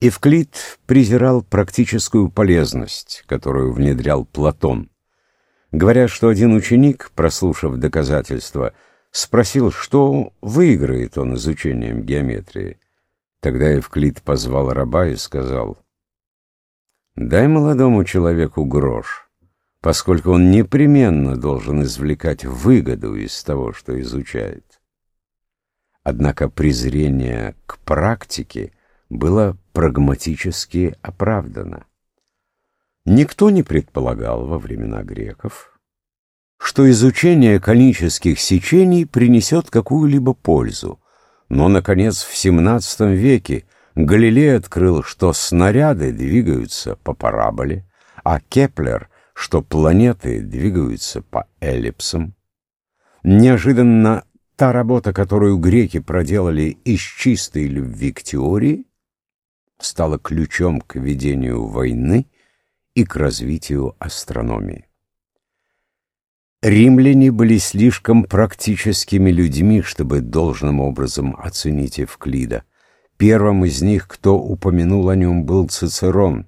Евклид презирал практическую полезность, которую внедрял Платон. Говорят, что один ученик, прослушав доказательства, спросил, что выиграет он изучением геометрии. Тогда Евклид позвал раба и сказал, «Дай молодому человеку грош, поскольку он непременно должен извлекать выгоду из того, что изучает». Однако презрение к практике было прагматически оправдано. Никто не предполагал во времена греков, что изучение конических сечений принесет какую-либо пользу. Но, наконец, в XVII веке Галилей открыл, что снаряды двигаются по параболе, а Кеплер, что планеты двигаются по эллипсам. Неожиданно та работа, которую греки проделали из чистой любви к теории, стала ключом к ведению войны и к развитию астрономии. Римляне были слишком практическими людьми, чтобы должным образом оценить Евклида. Первым из них, кто упомянул о нем, был Цицерон,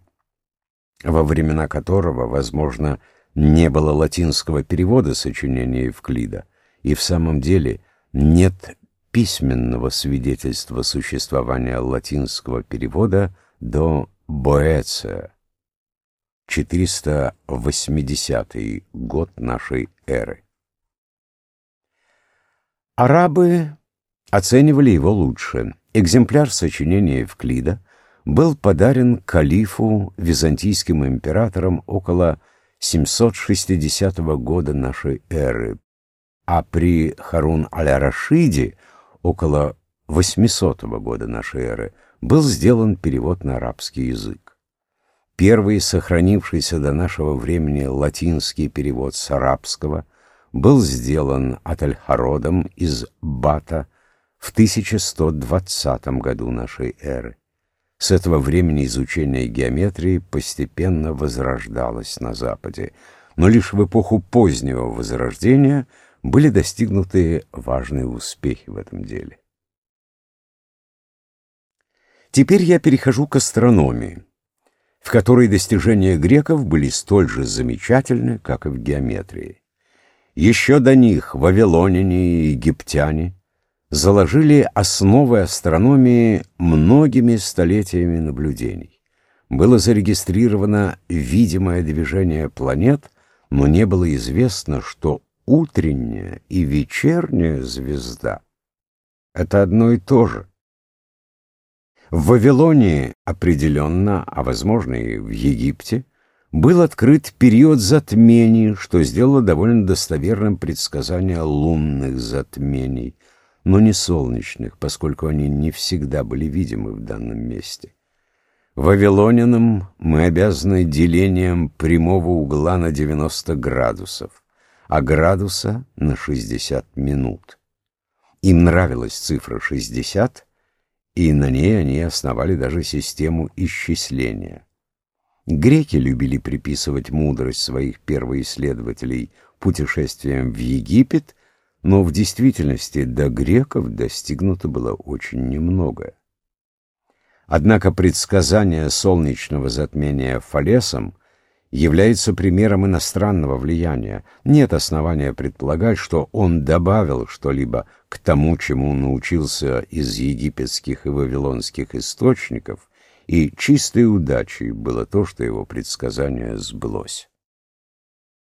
во времена которого, возможно, не было латинского перевода сочинения Евклида, и в самом деле нет письменного свидетельства существования латинского перевода до Боэция, 480 год нашей эры. Арабы оценивали его лучше. Экземпляр сочинения Евклида был подарен калифу византийским императором около 760 года нашей эры, а при Харун аль-Рашиде около 800 года нашей эры был сделан перевод на арабский язык. Первый сохранившийся до нашего времени латинский перевод с арабского был сделан Атальхародом из Бата в 1120 году нашей эры. С этого времени изучение геометрии постепенно возрождалось на Западе, но лишь в эпоху позднего Возрождения – были достигнуты важные успехи в этом деле. Теперь я перехожу к астрономии, в которой достижения греков были столь же замечательны, как и в геометрии. Еще до них вавилоняне и египтяне заложили основы астрономии многими столетиями наблюдений. Было зарегистрировано видимое движение планет, но не было известно, что утренняя и вечерняя звезда — это одно и то же. В Вавилонии определенно, а возможно и в Египте, был открыт период затмений, что сделало довольно достоверным предсказание лунных затмений, но не солнечных, поскольку они не всегда были видимы в данном месте. Вавилонянам мы обязаны делением прямого угла на 90 градусов а градуса на 60 минут. Им нравилась цифра 60, и на ней они основали даже систему исчисления. Греки любили приписывать мудрость своих первоисследователей путешествиям в Египет, но в действительности до греков достигнуто было очень немного. Однако предсказание солнечного затмения Фалесом является примером иностранного влияния. Нет основания предполагать, что он добавил что-либо к тому, чему научился из египетских и вавилонских источников, и чистой удачей было то, что его предсказание сбылось.